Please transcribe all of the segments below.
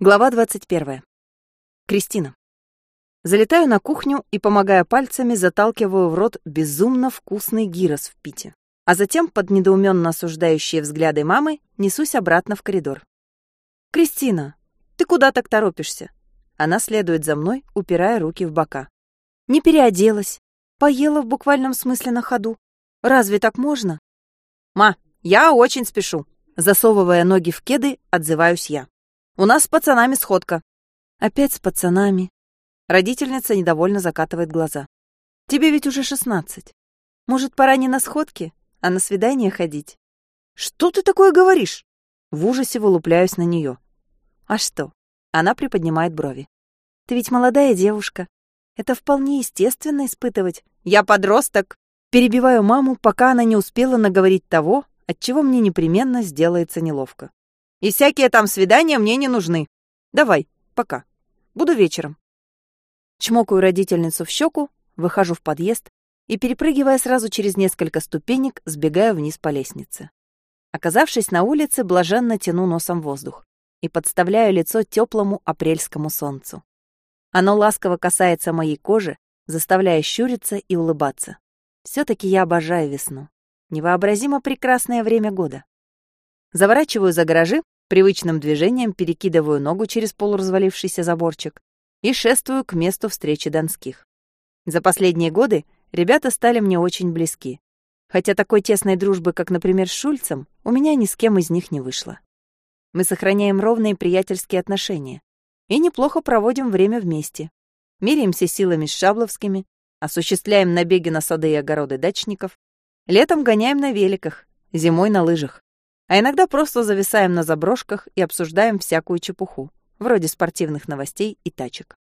Глава 21. Кристина. Залетаю на кухню и, помогая пальцами, заталкиваю в рот безумно вкусный гирос в пите. А затем, под недоуменно осуждающие взгляды мамы, несусь обратно в коридор. «Кристина, ты куда так торопишься?» Она следует за мной, упирая руки в бока. «Не переоделась. Поела в буквальном смысле на ходу. Разве так можно?» «Ма, я очень спешу!» Засовывая ноги в кеды, отзываюсь я. «У нас с пацанами сходка». «Опять с пацанами». Родительница недовольно закатывает глаза. «Тебе ведь уже шестнадцать. Может, пора не на сходки, а на свидание ходить?» «Что ты такое говоришь?» В ужасе вылупляюсь на нее. «А что?» Она приподнимает брови. «Ты ведь молодая девушка. Это вполне естественно испытывать. Я подросток!» Перебиваю маму, пока она не успела наговорить того, отчего мне непременно сделается неловко. «И всякие там свидания мне не нужны. Давай, пока. Буду вечером». Чмокаю родительницу в щеку, выхожу в подъезд и, перепрыгивая сразу через несколько ступенек, сбегаю вниз по лестнице. Оказавшись на улице, блаженно тяну носом воздух и подставляю лицо теплому апрельскому солнцу. Оно ласково касается моей кожи, заставляя щуриться и улыбаться. все таки я обожаю весну. Невообразимо прекрасное время года. Заворачиваю за гаражи, привычным движением перекидываю ногу через полуразвалившийся заборчик и шествую к месту встречи Донских. За последние годы ребята стали мне очень близки. Хотя такой тесной дружбы, как, например, с Шульцем, у меня ни с кем из них не вышло. Мы сохраняем ровные приятельские отношения и неплохо проводим время вместе. Меряемся силами с Шабловскими, осуществляем набеги на сады и огороды дачников, Летом гоняем на великах, зимой на лыжах. А иногда просто зависаем на заброшках и обсуждаем всякую чепуху, вроде спортивных новостей и тачек.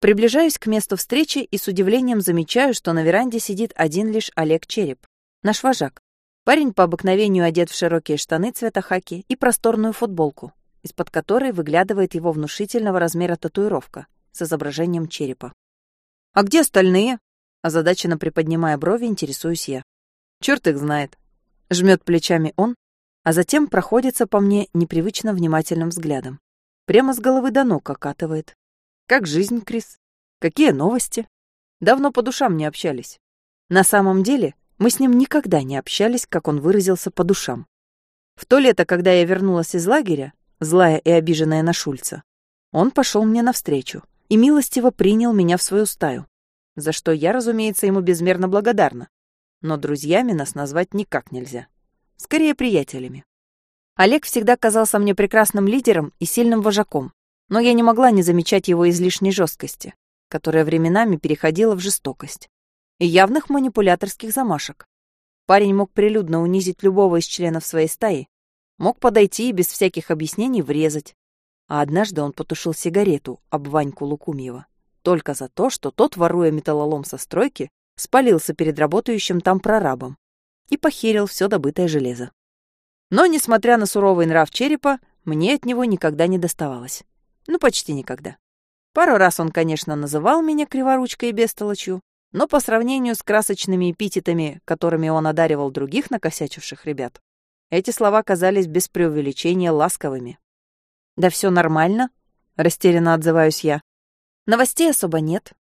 Приближаюсь к месту встречи и с удивлением замечаю, что на веранде сидит один лишь Олег Череп, наш вожак. Парень по обыкновению одет в широкие штаны цвета хаки и просторную футболку, из-под которой выглядывает его внушительного размера татуировка с изображением черепа. «А где остальные?» Озадаченно приподнимая брови, интересуюсь я. Черт их знает. Жмет плечами он, а затем проходится по мне непривычно внимательным взглядом. Прямо с головы до ног окатывает. Как жизнь, Крис? Какие новости? Давно по душам не общались. На самом деле, мы с ним никогда не общались, как он выразился, по душам. В то лето, когда я вернулась из лагеря, злая и обиженная на Шульца, он пошел мне навстречу и милостиво принял меня в свою стаю, за что я, разумеется, ему безмерно благодарна но друзьями нас назвать никак нельзя. Скорее, приятелями. Олег всегда казался мне прекрасным лидером и сильным вожаком, но я не могла не замечать его излишней жесткости, которая временами переходила в жестокость, и явных манипуляторских замашек. Парень мог прилюдно унизить любого из членов своей стаи, мог подойти и без всяких объяснений врезать. А однажды он потушил сигарету об Ваньку Лукумьева только за то, что тот, воруя металлолом со стройки, спалился перед работающим там прорабом и похерил все добытое железо. Но, несмотря на суровый нрав черепа, мне от него никогда не доставалось. Ну, почти никогда. Пару раз он, конечно, называл меня криворучкой и бестолочью, но по сравнению с красочными эпитетами, которыми он одаривал других накосячивших ребят, эти слова казались без преувеличения ласковыми. «Да все нормально», — растерянно отзываюсь я. «Новостей особо нет».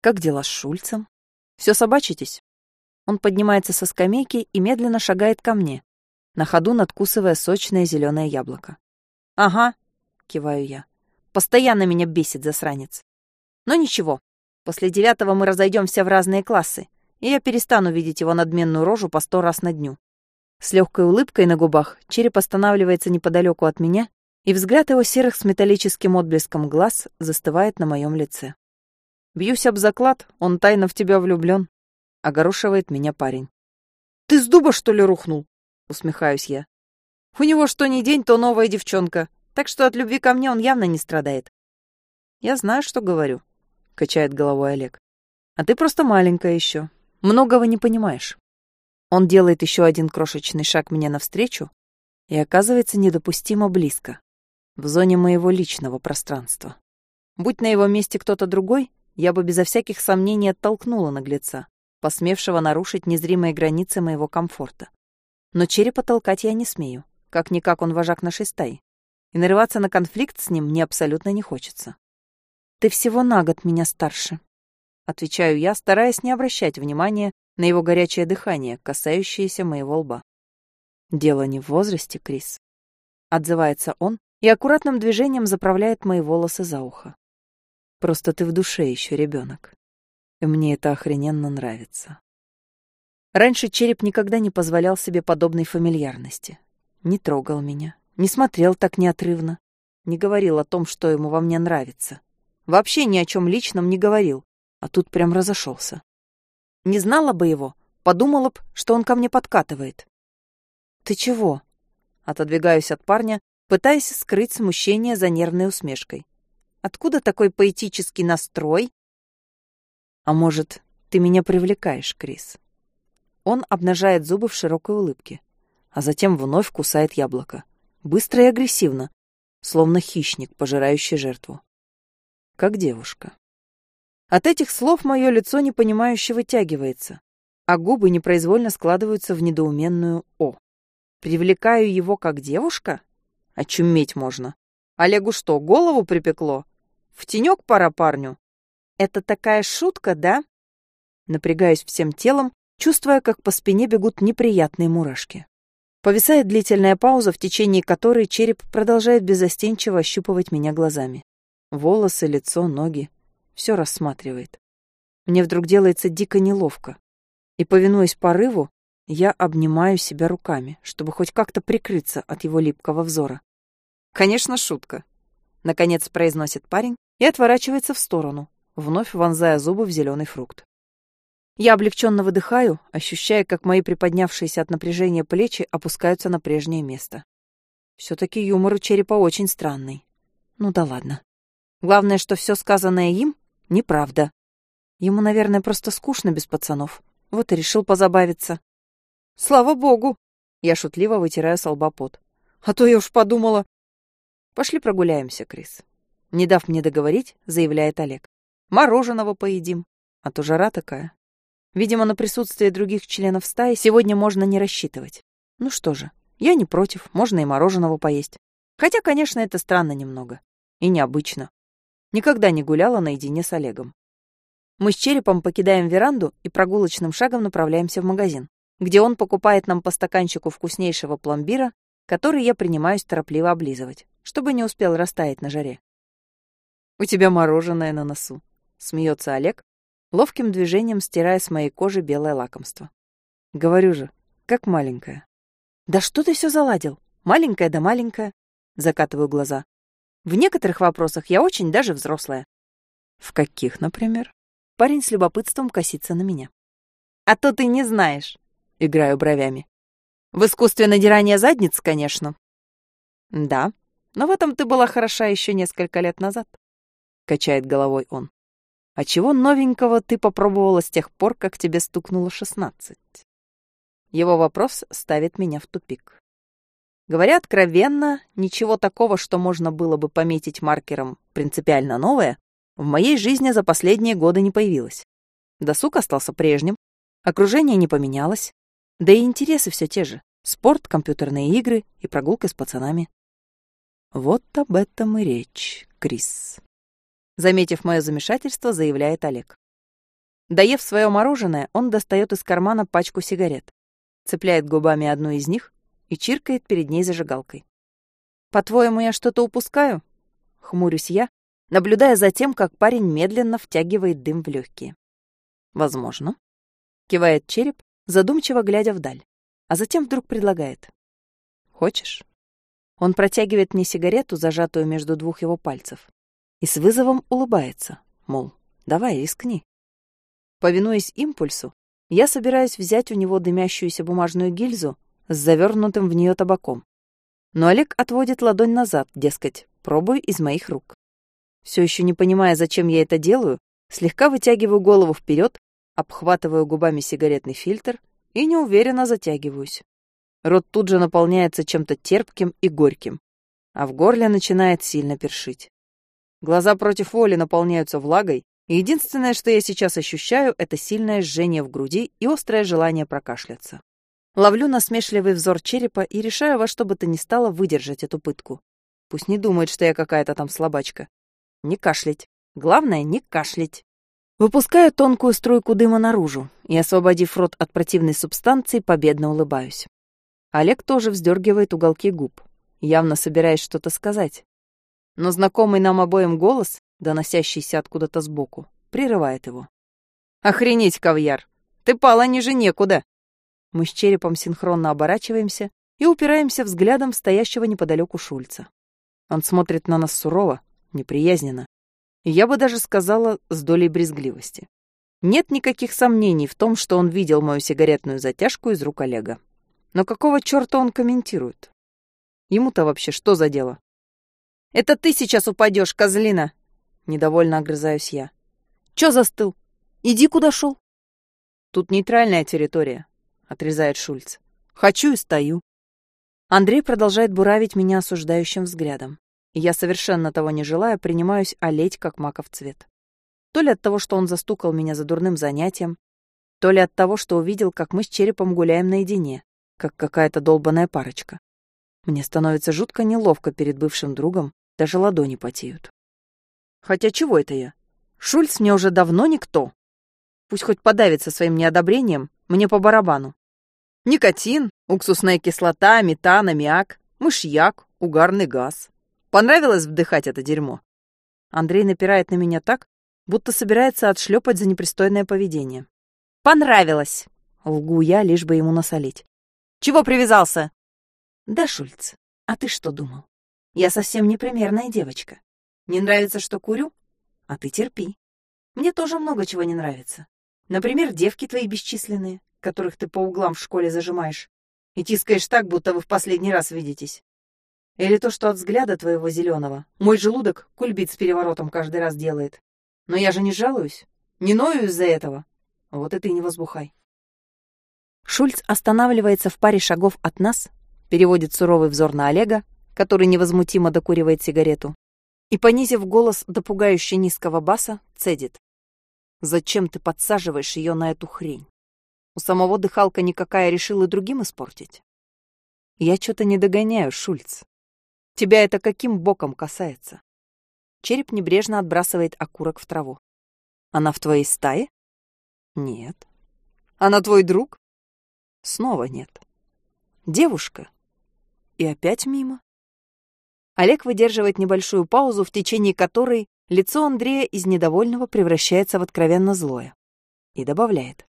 «Как дела с Шульцем?» Все собачитесь?» Он поднимается со скамейки и медленно шагает ко мне, на ходу надкусывая сочное зеленое яблоко. «Ага», — киваю я. «Постоянно меня бесит засранец. Но ничего, после девятого мы разойдемся в разные классы, и я перестану видеть его надменную рожу по сто раз на дню». С легкой улыбкой на губах череп останавливается неподалеку от меня, и взгляд его серых с металлическим отблеском глаз застывает на моем лице. Бьюсь об заклад, он тайно в тебя влюблён. Огорошивает меня парень. Ты с дуба, что ли, рухнул? Усмехаюсь я. У него что ни день, то новая девчонка. Так что от любви ко мне он явно не страдает. Я знаю, что говорю, качает головой Олег. А ты просто маленькая еще. Многого не понимаешь. Он делает еще один крошечный шаг мне навстречу и оказывается недопустимо близко, в зоне моего личного пространства. Будь на его месте кто-то другой, я бы безо всяких сомнений оттолкнула наглеца, посмевшего нарушить незримые границы моего комфорта. Но черепа толкать я не смею. Как-никак он вожак нашей стаи. и нарываться на конфликт с ним мне абсолютно не хочется. «Ты всего на год меня старше», — отвечаю я, стараясь не обращать внимания на его горячее дыхание, касающееся моего лба. «Дело не в возрасте, Крис», — отзывается он и аккуратным движением заправляет мои волосы за ухо. «Просто ты в душе еще ребенок, и мне это охрененно нравится». Раньше череп никогда не позволял себе подобной фамильярности. Не трогал меня, не смотрел так неотрывно, не говорил о том, что ему во мне нравится. Вообще ни о чем личном не говорил, а тут прям разошелся. Не знала бы его, подумала б, что он ко мне подкатывает. «Ты чего?» Отодвигаюсь от парня, пытаясь скрыть смущение за нервной усмешкой. «Откуда такой поэтический настрой?» «А может, ты меня привлекаешь, Крис?» Он обнажает зубы в широкой улыбке, а затем вновь кусает яблоко. Быстро и агрессивно, словно хищник, пожирающий жертву как девушка. От этих слов мое лицо непонимающе вытягивается, а губы непроизвольно складываются в недоуменную «О». Привлекаю его как девушка? Очуметь можно. Олегу что, голову припекло? В тенек пора парню? Это такая шутка, да? Напрягаюсь всем телом, чувствуя, как по спине бегут неприятные мурашки. Повисает длительная пауза, в течение которой череп продолжает безостенчиво ощупывать меня глазами. Волосы, лицо, ноги. Все рассматривает. Мне вдруг делается дико неловко. И, повинуясь порыву, я обнимаю себя руками, чтобы хоть как-то прикрыться от его липкого взора. «Конечно, шутка», — наконец произносит парень и отворачивается в сторону, вновь вонзая зубы в зеленый фрукт. Я облегченно выдыхаю, ощущая, как мои приподнявшиеся от напряжения плечи опускаются на прежнее место. Все-таки юмор у черепа очень странный. Ну да ладно. Главное, что все сказанное им — неправда. Ему, наверное, просто скучно без пацанов. Вот и решил позабавиться. Слава богу! Я шутливо вытираю с лба пот. А то я уж подумала... Пошли прогуляемся, Крис. Не дав мне договорить, заявляет Олег. Мороженого поедим. А то жара такая. Видимо, на присутствие других членов стаи сегодня можно не рассчитывать. Ну что же, я не против, можно и мороженого поесть. Хотя, конечно, это странно немного. И необычно. Никогда не гуляла наедине с Олегом. Мы с Черепом покидаем веранду и прогулочным шагом направляемся в магазин, где он покупает нам по стаканчику вкуснейшего пломбира, который я принимаюсь торопливо облизывать, чтобы не успел растаять на жаре. «У тебя мороженое на носу», — смеется Олег, ловким движением стирая с моей кожи белое лакомство. «Говорю же, как маленькая». «Да что ты все заладил? Маленькая да маленькая», — закатываю глаза. В некоторых вопросах я очень даже взрослая. В каких, например? Парень с любопытством косится на меня. А то ты не знаешь. Играю бровями. В искусстве надирания задниц, конечно. Да, но в этом ты была хороша еще несколько лет назад. Качает головой он. А чего новенького ты попробовала с тех пор, как тебе стукнуло шестнадцать? Его вопрос ставит меня в тупик. Говоря откровенно, ничего такого, что можно было бы пометить маркером «принципиально новое», в моей жизни за последние годы не появилось. Досуг остался прежним, окружение не поменялось, да и интересы все те же — спорт, компьютерные игры и прогулка с пацанами. Вот об этом и речь, Крис. Заметив мое замешательство, заявляет Олег. Доев свое мороженое, он достает из кармана пачку сигарет, цепляет губами одну из них и чиркает перед ней зажигалкой. «По-твоему, я что-то упускаю?» — хмурюсь я, наблюдая за тем, как парень медленно втягивает дым в легкие. «Возможно», — кивает череп, задумчиво глядя вдаль, а затем вдруг предлагает. «Хочешь?» Он протягивает мне сигарету, зажатую между двух его пальцев, и с вызовом улыбается, мол, давай, рискни. Повинуясь импульсу, я собираюсь взять у него дымящуюся бумажную гильзу с завернутым в нее табаком. Но Олег отводит ладонь назад, дескать, пробуй из моих рук. Все еще не понимая, зачем я это делаю, слегка вытягиваю голову вперед, обхватываю губами сигаретный фильтр и неуверенно затягиваюсь. Рот тут же наполняется чем-то терпким и горьким, а в горле начинает сильно першить. Глаза против воли наполняются влагой, и единственное, что я сейчас ощущаю, это сильное жжение в груди и острое желание прокашляться. Ловлю насмешливый взор черепа и решаю во что бы то ни стало выдержать эту пытку. пусть не думает, что я какая-то там слабачка. Не кашлять. Главное, не кашлять. Выпускаю тонкую струйку дыма наружу и, освободив рот от противной субстанции, победно улыбаюсь. Олег тоже вздергивает уголки губ, явно собираясь что-то сказать. Но знакомый нам обоим голос, доносящийся откуда-то сбоку, прерывает его. «Охренеть, Кавьяр! Ты пала ниже некуда!» Мы с черепом синхронно оборачиваемся и упираемся взглядом в стоящего неподалеку Шульца. Он смотрит на нас сурово, неприязненно, я бы даже сказала, с долей брезгливости. Нет никаких сомнений в том, что он видел мою сигаретную затяжку из рук Олега. Но какого черта он комментирует? Ему-то вообще что за дело? «Это ты сейчас упадешь, козлина!» Недовольно огрызаюсь я. «Чё застыл? Иди, куда шел. «Тут нейтральная территория», — отрезает Шульц. «Хочу и стою». Андрей продолжает буравить меня осуждающим взглядом и я, совершенно того не желая, принимаюсь олеть, как маков цвет. То ли от того, что он застукал меня за дурным занятием, то ли от того, что увидел, как мы с черепом гуляем наедине, как какая-то долбаная парочка. Мне становится жутко неловко перед бывшим другом, даже ладони потеют. Хотя чего это я? Шульц мне уже давно никто. Пусть хоть подавится своим неодобрением, мне по барабану. Никотин, уксусная кислота, метан, аммиак, мышьяк, угарный газ. Понравилось вдыхать это дерьмо? Андрей напирает на меня так, будто собирается отшлепать за непристойное поведение. Понравилось. Лгу я, лишь бы ему насолить. Чего привязался? Да, Шульц, а ты что думал? Я совсем непримерная девочка. Не нравится, что курю? А ты терпи. Мне тоже много чего не нравится. Например, девки твои бесчисленные, которых ты по углам в школе зажимаешь и тискаешь так, будто вы в последний раз видитесь. Или то, что от взгляда твоего зеленого мой желудок кульбит с переворотом каждый раз делает. Но я же не жалуюсь, не ною из-за этого. Вот и ты не возбухай. Шульц останавливается в паре шагов от нас, переводит суровый взор на Олега, который невозмутимо докуривает сигарету, и, понизив голос до пугающе низкого баса, цедит. «Зачем ты подсаживаешь ее на эту хрень? У самого дыхалка никакая решила другим испортить?» «Я что-то не догоняю, Шульц. Тебя это каким боком касается? Череп небрежно отбрасывает окурок в траву. Она в твоей стае? Нет. Она твой друг? Снова нет. Девушка? И опять мимо. Олег выдерживает небольшую паузу, в течение которой лицо Андрея из недовольного превращается в откровенно злое. И добавляет.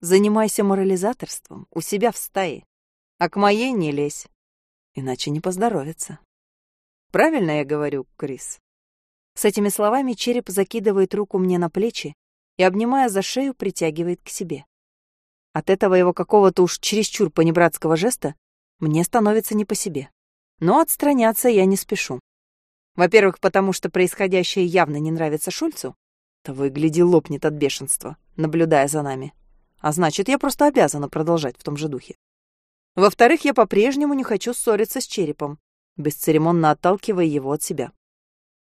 Занимайся морализаторством у себя в стае, а к моей не лезь иначе не поздоровится. Правильно я говорю, Крис? С этими словами череп закидывает руку мне на плечи и, обнимая за шею, притягивает к себе. От этого его какого-то уж чересчур понебратского жеста мне становится не по себе. Но отстраняться я не спешу. Во-первых, потому что происходящее явно не нравится Шульцу. То выгляди лопнет от бешенства, наблюдая за нами. А значит, я просто обязана продолжать в том же духе. Во-вторых, я по-прежнему не хочу ссориться с черепом, бесцеремонно отталкивая его от себя.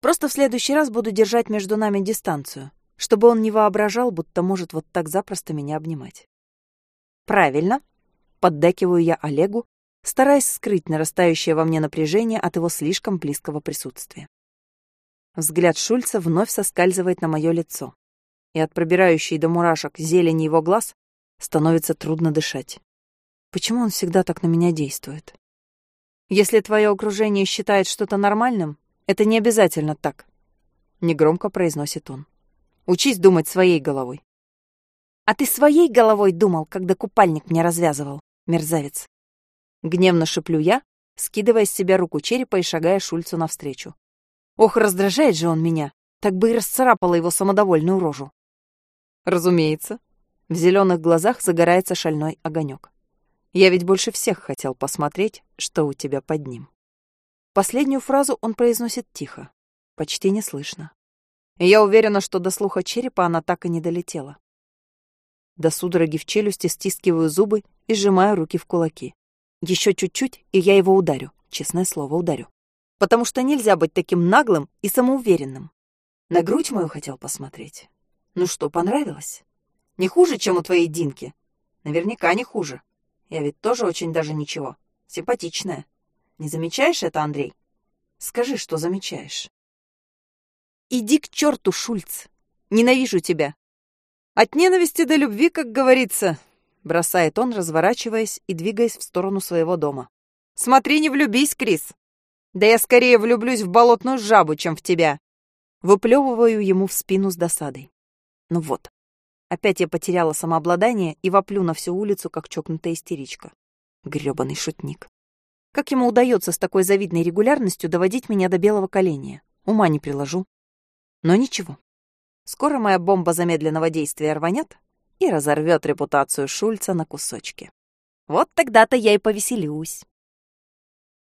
Просто в следующий раз буду держать между нами дистанцию, чтобы он не воображал, будто может вот так запросто меня обнимать. Правильно, поддакиваю я Олегу, стараясь скрыть нарастающее во мне напряжение от его слишком близкого присутствия. Взгляд Шульца вновь соскальзывает на мое лицо, и от пробирающей до мурашек зелени его глаз становится трудно дышать. Почему он всегда так на меня действует? Если твое окружение считает что-то нормальным, это не обязательно так. Негромко произносит он. Учись думать своей головой. А ты своей головой думал, когда купальник мне развязывал, мерзавец. Гневно шиплю я, скидывая с себя руку черепа и шагая Шульцу навстречу. Ох, раздражает же он меня, так бы и расцарапала его самодовольную рожу. Разумеется. В зеленых глазах загорается шальной огонек. Я ведь больше всех хотел посмотреть, что у тебя под ним. Последнюю фразу он произносит тихо, почти не слышно. И я уверена, что до слуха черепа она так и не долетела. До судороги в челюсти стискиваю зубы и сжимаю руки в кулаки. Еще чуть-чуть, и я его ударю, честное слово, ударю. Потому что нельзя быть таким наглым и самоуверенным. На грудь мою хотел посмотреть. Ну что, понравилось? Не хуже, чем у твоей Динки? Наверняка не хуже. Я ведь тоже очень даже ничего. Симпатичная. Не замечаешь это, Андрей? Скажи, что замечаешь. Иди к черту, Шульц. Ненавижу тебя. От ненависти до любви, как говорится, бросает он, разворачиваясь и двигаясь в сторону своего дома. Смотри, не влюбись, Крис. Да я скорее влюблюсь в болотную жабу, чем в тебя. Выплевываю ему в спину с досадой. Ну вот. Опять я потеряла самообладание и воплю на всю улицу, как чокнутая истеричка. Грёбаный шутник. Как ему удается с такой завидной регулярностью доводить меня до белого коленя? Ума не приложу. Но ничего. Скоро моя бомба замедленного действия рванет и разорвет репутацию Шульца на кусочки. Вот тогда-то я и повеселюсь.